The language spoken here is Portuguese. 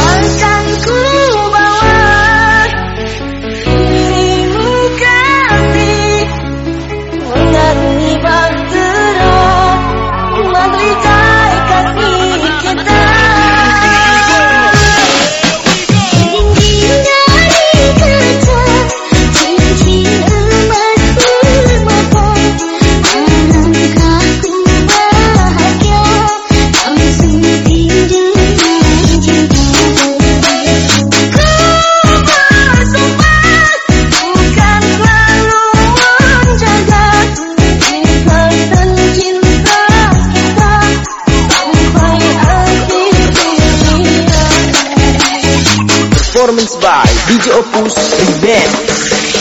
黄山。by DJ Opus Remix.